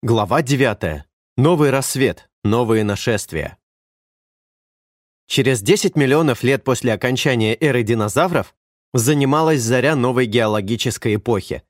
Глава 9. Новый рассвет. Новые нашествия. Через 10 миллионов лет после окончания эры динозавров занималась заря новой геологической эпохи.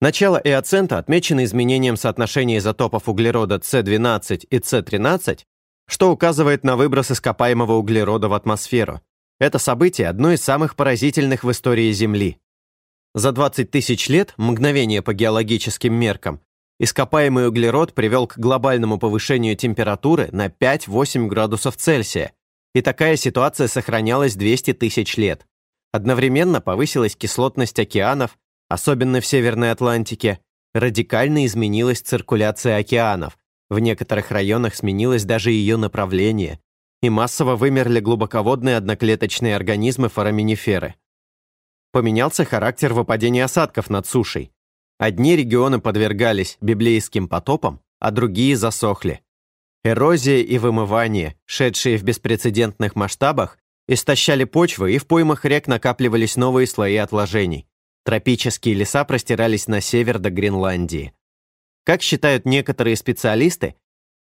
Начало эоцента отмечено изменением соотношения изотопов углерода С12 и С13, что указывает на выброс ископаемого углерода в атмосферу. Это событие одно из самых поразительных в истории Земли. За 20 тысяч лет, мгновение по геологическим меркам, ископаемый углерод привел к глобальному повышению температуры на 5-8 градусов Цельсия, и такая ситуация сохранялась 200 тысяч лет. Одновременно повысилась кислотность океанов, особенно в Северной Атлантике, радикально изменилась циркуляция океанов, в некоторых районах сменилось даже ее направление, и массово вымерли глубоководные одноклеточные организмы фораминиферы. Поменялся характер выпадения осадков над сушей, Одни регионы подвергались библейским потопам, а другие засохли. Эрозия и вымывание, шедшие в беспрецедентных масштабах, истощали почвы, и в поймах рек накапливались новые слои отложений. Тропические леса простирались на север до Гренландии. Как считают некоторые специалисты,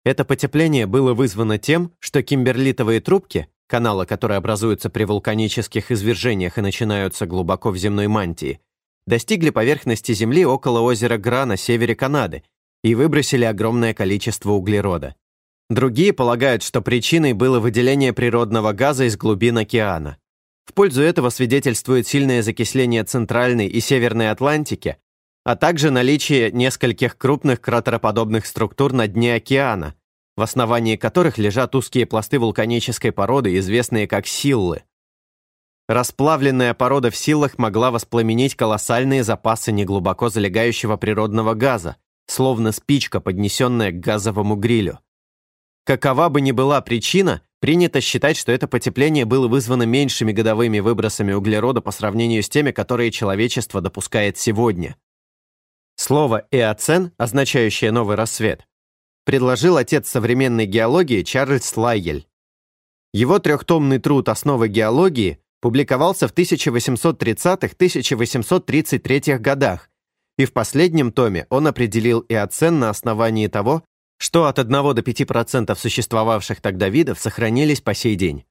это потепление было вызвано тем, что кимберлитовые трубки, каналы, которые образуются при вулканических извержениях и начинаются глубоко в земной мантии, достигли поверхности Земли около озера Гра на севере Канады и выбросили огромное количество углерода. Другие полагают, что причиной было выделение природного газа из глубин океана. В пользу этого свидетельствует сильное закисление Центральной и Северной Атлантики, а также наличие нескольких крупных кратероподобных структур на дне океана, в основании которых лежат узкие пласты вулканической породы, известные как силлы. Расплавленная порода в силах могла воспламенить колоссальные запасы неглубоко залегающего природного газа, словно спичка, поднесенная к газовому грилю. Какова бы ни была причина, принято считать, что это потепление было вызвано меньшими годовыми выбросами углерода по сравнению с теми, которые человечество допускает сегодня. Слово «эоцен», означающее «новый рассвет», предложил отец современной геологии Чарльз Лайгель. Его трехтомный труд «Основы геологии» публиковался в 1830-1833 годах, и в последнем томе он определил и оцен на основании того, что от 1 до 5% существовавших тогда видов сохранились по сей день.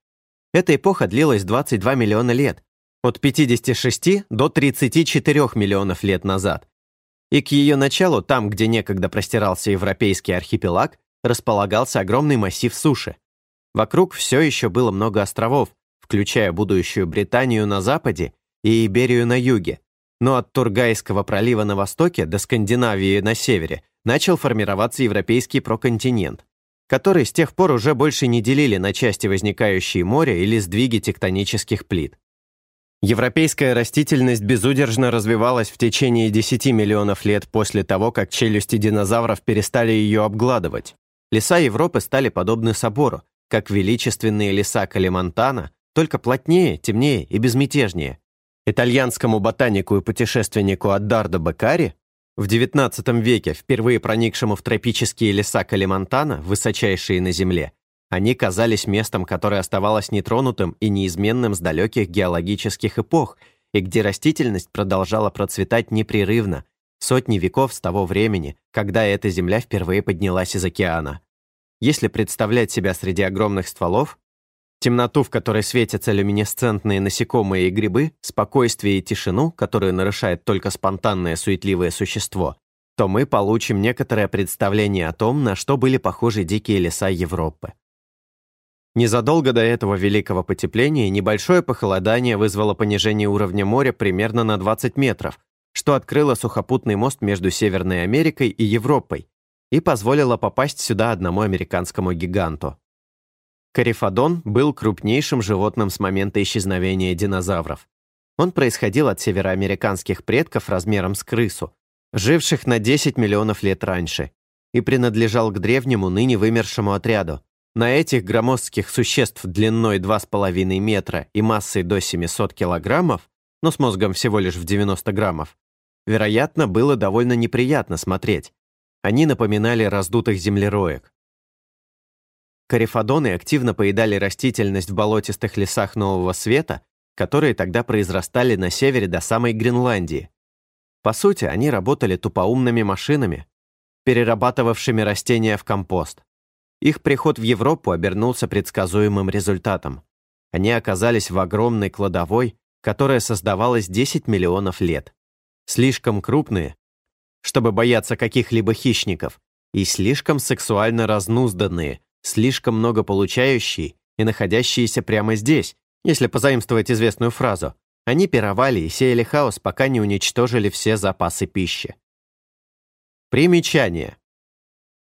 Эта эпоха длилась 22 миллиона лет, от 56 до 34 миллионов лет назад. И к ее началу, там, где некогда простирался европейский архипелаг, располагался огромный массив суши. Вокруг все еще было много островов, включая будущую Британию на западе и Иберию на юге, но от Тургайского пролива на востоке до Скандинавии на севере начал формироваться европейский проконтинент, который с тех пор уже больше не делили на части возникающие моря или сдвиги тектонических плит. Европейская растительность безудержно развивалась в течение 10 миллионов лет после того, как челюсти динозавров перестали ее обгладывать. Леса Европы стали подобны собору, как величественные леса Калимантана только плотнее, темнее и безмятежнее. Итальянскому ботанику и путешественнику Аддардо Беккари в XIX веке, впервые проникшему в тропические леса Калимантана, высочайшие на Земле, они казались местом, которое оставалось нетронутым и неизменным с далеких геологических эпох, и где растительность продолжала процветать непрерывно, сотни веков с того времени, когда эта земля впервые поднялась из океана. Если представлять себя среди огромных стволов, темноту, в которой светятся люминесцентные насекомые и грибы, спокойствие и тишину, которую нарушает только спонтанное суетливое существо, то мы получим некоторое представление о том, на что были похожи дикие леса Европы. Незадолго до этого великого потепления небольшое похолодание вызвало понижение уровня моря примерно на 20 метров, что открыло сухопутный мост между Северной Америкой и Европой и позволило попасть сюда одному американскому гиганту. Карифодон был крупнейшим животным с момента исчезновения динозавров. Он происходил от североамериканских предков размером с крысу, живших на 10 миллионов лет раньше, и принадлежал к древнему, ныне вымершему отряду. На этих громоздких существ длиной 2,5 метра и массой до 700 килограммов, но с мозгом всего лишь в 90 граммов, вероятно, было довольно неприятно смотреть. Они напоминали раздутых землероек. Карифодоны активно поедали растительность в болотистых лесах Нового Света, которые тогда произрастали на севере до самой Гренландии. По сути, они работали тупоумными машинами. перерабатывавшими растения в компост. Их приход в Европу обернулся предсказуемым результатом. Они оказались в огромной кладовой, которая создавалась 10 миллионов лет. Слишком крупные, чтобы бояться каких-либо хищников, и слишком сексуально разнузданные, слишком много получающие и находящиеся прямо здесь, если позаимствовать известную фразу. Они пировали и сеяли хаос, пока не уничтожили все запасы пищи. Примечание.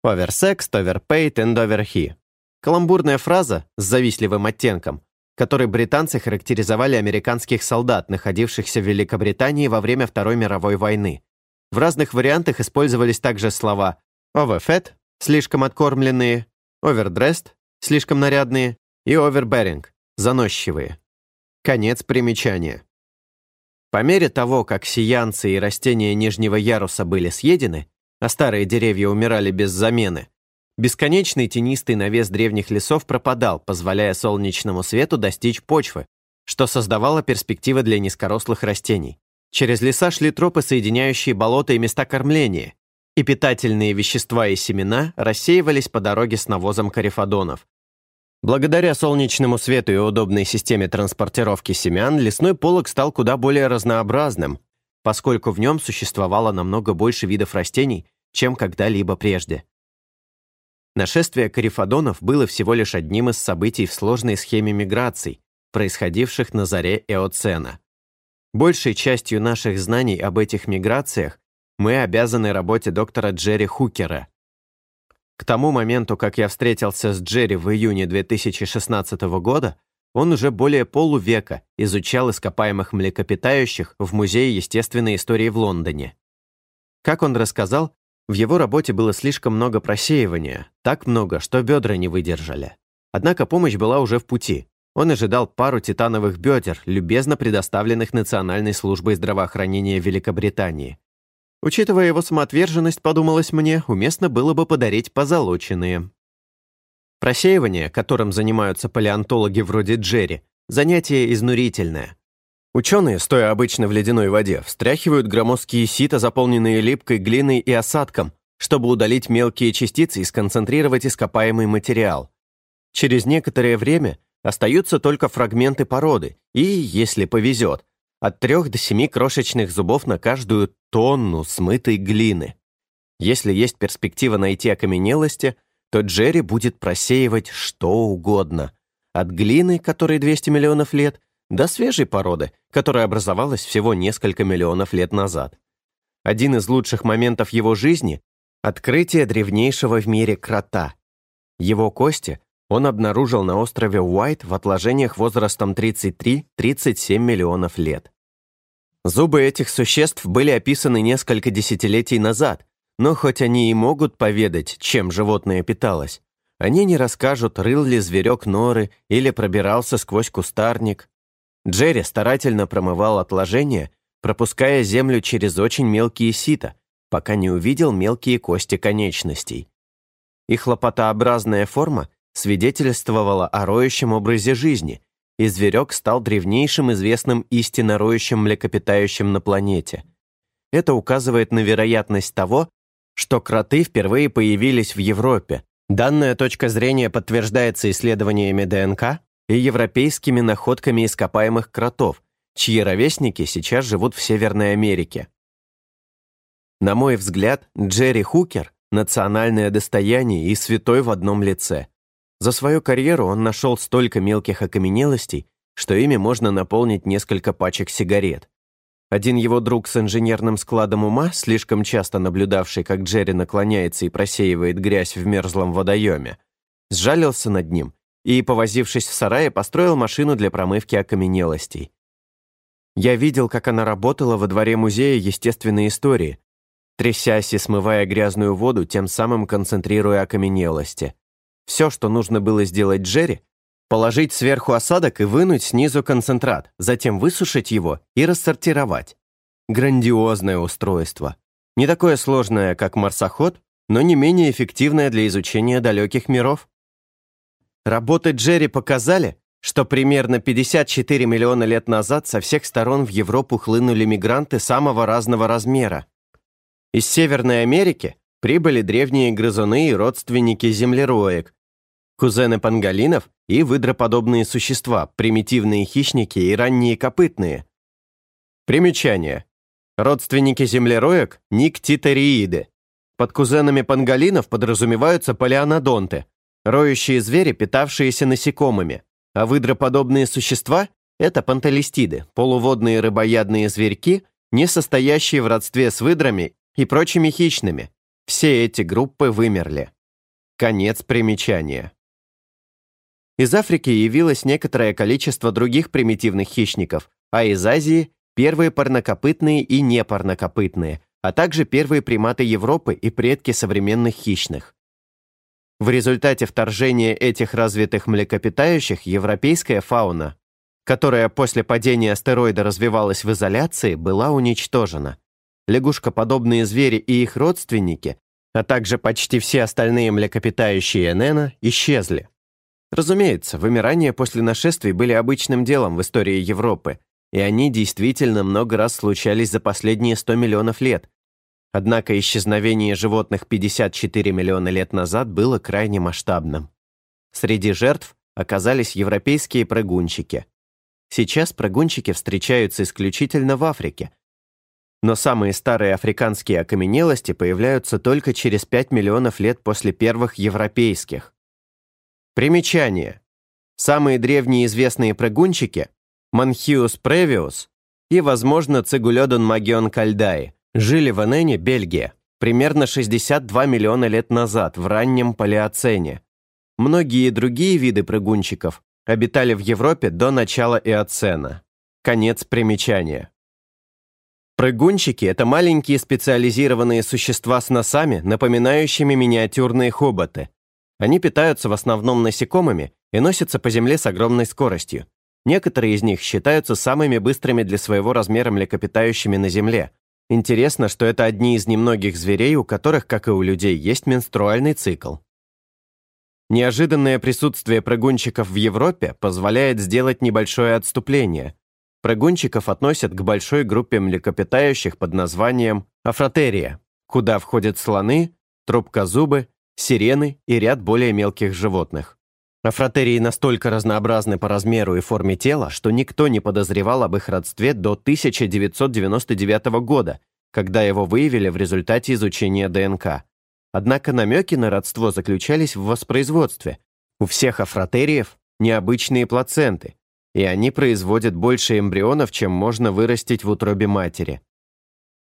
Oversexed, overpaid and overhe. Каламбурная фраза с завистливым оттенком, которой британцы характеризовали американских солдат, находившихся в Великобритании во время Второй мировой войны. В разных вариантах использовались также слова overfed – слишком откормленные, overdressed – слишком нарядные и overbearing – заносчивые. Конец примечания. По мере того, как сиянцы и растения нижнего яруса были съедены, а старые деревья умирали без замены, бесконечный тенистый навес древних лесов пропадал, позволяя солнечному свету достичь почвы, что создавало перспективы для низкорослых растений. Через леса шли тропы, соединяющие болота и места кормления, и питательные вещества и семена рассеивались по дороге с навозом карифадонов, Благодаря солнечному свету и удобной системе транспортировки семян, лесной полог стал куда более разнообразным, поскольку в нем существовало намного больше видов растений, чем когда-либо прежде. Нашествие карифадонов было всего лишь одним из событий в сложной схеме миграций, происходивших на заре Эоцена. Большей частью наших знаний об этих миграциях мы обязаны работе доктора Джерри Хукера, к тому моменту, как я встретился с Джерри в июне 2016 года, он уже более полувека изучал ископаемых млекопитающих в Музее естественной истории в Лондоне. Как он рассказал, в его работе было слишком много просеивания, так много, что бедра не выдержали. Однако помощь была уже в пути. Он ожидал пару титановых бедер, любезно предоставленных Национальной службой здравоохранения Великобритании. Учитывая его самоотверженность, подумалось мне, уместно было бы подарить позолоченные. Просеивание, которым занимаются палеонтологи вроде Джерри, занятие изнурительное. Ученые, стоя обычно в ледяной воде, встряхивают громоздкие сито, заполненные липкой глиной и осадком, чтобы удалить мелкие частицы и сконцентрировать ископаемый материал. Через некоторое время остаются только фрагменты породы, и, если повезет, от трех до семи крошечных зубов на каждую тонну смытой глины. Если есть перспектива найти окаменелости, то Джерри будет просеивать что угодно. От глины, которой 200 миллионов лет, до свежей породы, которая образовалась всего несколько миллионов лет назад. Один из лучших моментов его жизни — открытие древнейшего в мире крота. Его кости он обнаружил на острове Уайт в отложениях возрастом 33-37 миллионов лет. Зубы этих существ были описаны несколько десятилетий назад, но хоть они и могут поведать, чем животное питалось, они не расскажут, рыл ли зверек норы или пробирался сквозь кустарник. Джерри старательно промывал отложения, пропуская землю через очень мелкие сита, пока не увидел мелкие кости конечностей. Их лопатообразная форма свидетельствовало о роющем образе жизни, и зверек стал древнейшим известным истинно роющим млекопитающим на планете. Это указывает на вероятность того, что кроты впервые появились в Европе. Данная точка зрения подтверждается исследованиями ДНК и европейскими находками ископаемых кротов, чьи ровесники сейчас живут в Северной Америке. На мой взгляд, Джерри Хукер – национальное достояние и святой в одном лице. За свою карьеру он нашел столько мелких окаменелостей, что ими можно наполнить несколько пачек сигарет. Один его друг с инженерным складом ума, слишком часто наблюдавший, как Джерри наклоняется и просеивает грязь в мерзлом водоеме, сжалился над ним и, повозившись в сарае, построил машину для промывки окаменелостей. Я видел, как она работала во дворе музея естественной истории, трясясь и смывая грязную воду, тем самым концентрируя окаменелости. Все, что нужно было сделать Джерри, положить сверху осадок и вынуть снизу концентрат, затем высушить его и рассортировать. Грандиозное устройство. Не такое сложное, как марсоход, но не менее эффективное для изучения далеких миров. Работы Джерри показали, что примерно 54 миллиона лет назад со всех сторон в Европу хлынули мигранты самого разного размера. Из Северной Америки прибыли древние грызуны и родственники землероек, кузены панголинов и выдроподобные существа, примитивные хищники и ранние копытные. Примечание. Родственники землероек – никтитерииды. Под кузенами панголинов подразумеваются палеонодонты, роющие звери, питавшиеся насекомыми, а выдроподобные существа – это панталистиды, полуводные рыбоядные зверьки, не состоящие в родстве с выдрами и прочими хищными. Все эти группы вымерли. Конец примечания. Из Африки явилось некоторое количество других примитивных хищников, а из Азии – первые парнокопытные и непарнокопытные, а также первые приматы Европы и предки современных хищных. В результате вторжения этих развитых млекопитающих европейская фауна, которая после падения астероида развивалась в изоляции, была уничтожена. Лягушкоподобные звери и их родственники, а также почти все остальные млекопитающие Энена, исчезли. Разумеется, вымирания после нашествий были обычным делом в истории Европы, и они действительно много раз случались за последние 100 миллионов лет, Однако исчезновение животных 54 миллиона лет назад было крайне масштабным. Среди жертв оказались европейские прыгунчики. Сейчас прыгунчики встречаются исключительно в Африке. Но самые старые африканские окаменелости появляются только через 5 миллионов лет после первых европейских. Примечание. Самые древние известные прыгунчики – Манхиус превиус и, возможно, Цигулёдон магион кальдаи – жили в Энене, Бельгия, примерно 62 миллиона лет назад, в раннем палеоцене. Многие другие виды прыгунчиков обитали в Европе до начала Эоцена. Конец примечания. Прыгунчики – это маленькие специализированные существа с носами, напоминающими миниатюрные хоботы. Они питаются в основном насекомыми и носятся по земле с огромной скоростью. Некоторые из них считаются самыми быстрыми для своего размера млекопитающими на Земле, Интересно, что это одни из немногих зверей, у которых, как и у людей, есть менструальный цикл. Неожиданное присутствие прыгунчиков в Европе позволяет сделать небольшое отступление. Прыгунчиков относят к большой группе млекопитающих под названием афротерия, куда входят слоны, трубкозубы, сирены и ряд более мелких животных. Афротерии настолько разнообразны по размеру и форме тела, что никто не подозревал об их родстве до 1999 года, когда его выявили в результате изучения ДНК. Однако намеки на родство заключались в воспроизводстве. У всех афротериев необычные плаценты, и они производят больше эмбрионов, чем можно вырастить в утробе матери.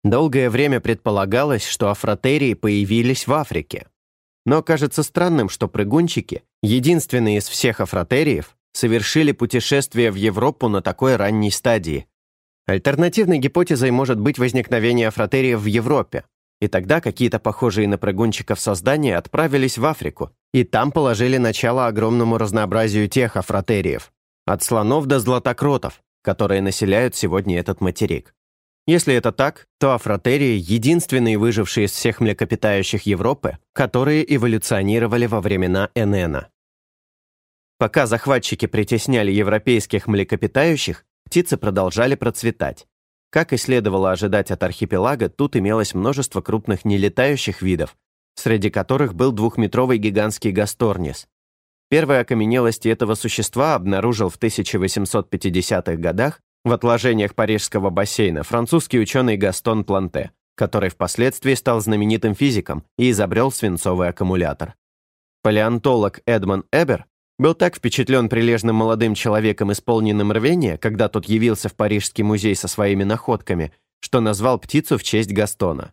Долгое время предполагалось, что афротерии появились в Африке. Но кажется странным, что прыгунчики, единственные из всех афротериев, совершили путешествие в Европу на такой ранней стадии. Альтернативной гипотезой может быть возникновение афротериев в Европе, и тогда какие-то похожие на прыгунчиков создания отправились в Африку, и там положили начало огромному разнообразию тех афротериев, от слонов до златокротов, которые населяют сегодня этот материк. Если это так, то афротерии – единственные выжившие из всех млекопитающих Европы, которые эволюционировали во времена Энена. Пока захватчики притесняли европейских млекопитающих, птицы продолжали процветать. Как и следовало ожидать от архипелага, тут имелось множество крупных нелетающих видов, среди которых был двухметровый гигантский гасторнис. Первые окаменелости этого существа обнаружил в 1850-х годах в отложениях Парижского бассейна французский ученый Гастон Планте, который впоследствии стал знаменитым физиком и изобрел свинцовый аккумулятор. Палеонтолог Эдмон Эбер был так впечатлен прилежным молодым человеком, исполненным рвения, когда тот явился в Парижский музей со своими находками, что назвал птицу в честь Гастона.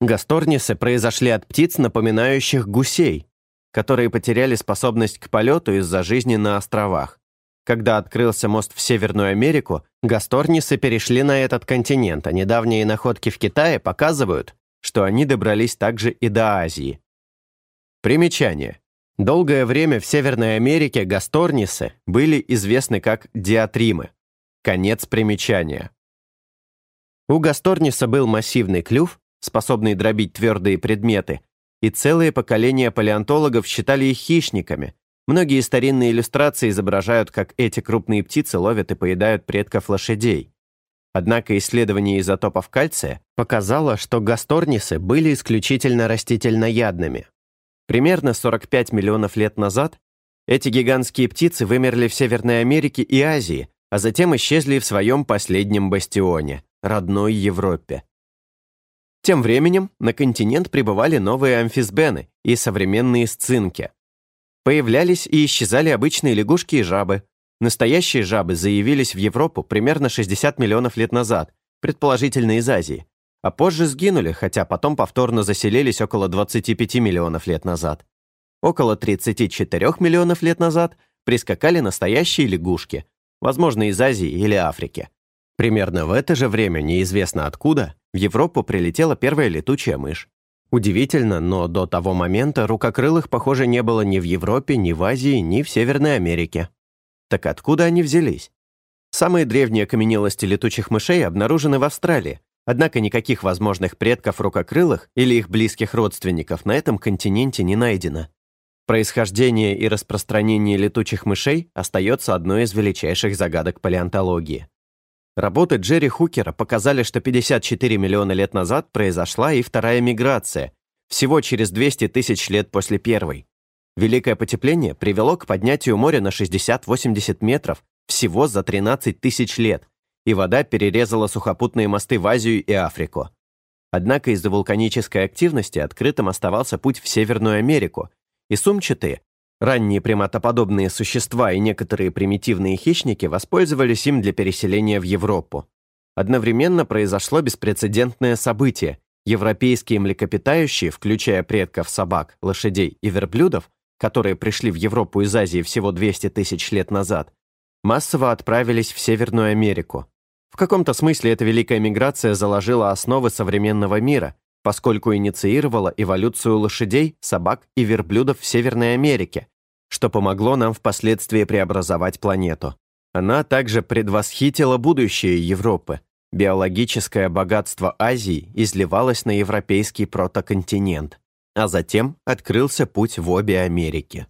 Гасторнисы произошли от птиц, напоминающих гусей, которые потеряли способность к полету из-за жизни на островах. Когда открылся мост в Северную Америку, гасторнисы перешли на этот континент, а недавние находки в Китае показывают, что они добрались также и до Азии. Примечание. Долгое время в Северной Америке гасторнисы были известны как диатримы. Конец примечания. У гасторниса был массивный клюв, способный дробить твердые предметы, и целые поколения палеонтологов считали их хищниками, Многие старинные иллюстрации изображают, как эти крупные птицы ловят и поедают предков лошадей. Однако исследование изотопов кальция показало, что гасторнисы были исключительно растительноядными. Примерно 45 миллионов лет назад эти гигантские птицы вымерли в Северной Америке и Азии, а затем исчезли в своем последнем бастионе – родной Европе. Тем временем на континент прибывали новые амфисбены и современные сцинки. Появлялись и исчезали обычные лягушки и жабы. Настоящие жабы заявились в Европу примерно 60 миллионов лет назад, предположительно из Азии, а позже сгинули, хотя потом повторно заселились около 25 миллионов лет назад. Около 34 миллионов лет назад прискакали настоящие лягушки, возможно, из Азии или Африки. Примерно в это же время, неизвестно откуда, в Европу прилетела первая летучая мышь. Удивительно, но до того момента рукокрылых, похоже, не было ни в Европе, ни в Азии, ни в Северной Америке. Так откуда они взялись? Самые древние окаменелости летучих мышей обнаружены в Австралии, однако никаких возможных предков рукокрылых или их близких родственников на этом континенте не найдено. Происхождение и распространение летучих мышей остается одной из величайших загадок палеонтологии. Работы Джерри Хукера показали, что 54 миллиона лет назад произошла и вторая миграция, всего через 200 тысяч лет после первой. Великое потепление привело к поднятию моря на 60-80 метров всего за 13 тысяч лет, и вода перерезала сухопутные мосты в Азию и Африку. Однако из-за вулканической активности открытым оставался путь в Северную Америку, и сумчатые, ранние приматоподобные существа и некоторые примитивные хищники воспользовались им для переселения в Европу. Одновременно произошло беспрецедентное событие. Европейские млекопитающие, включая предков собак, лошадей и верблюдов, которые пришли в Европу из Азии всего 200 тысяч лет назад, массово отправились в Северную Америку. В каком-то смысле эта великая миграция заложила основы современного мира, поскольку инициировала эволюцию лошадей, собак и верблюдов в Северной Америке, что помогло нам впоследствии преобразовать планету. Она также предвосхитила будущее Европы. Биологическое богатство Азии изливалось на европейский протоконтинент, а затем открылся путь в обе Америки.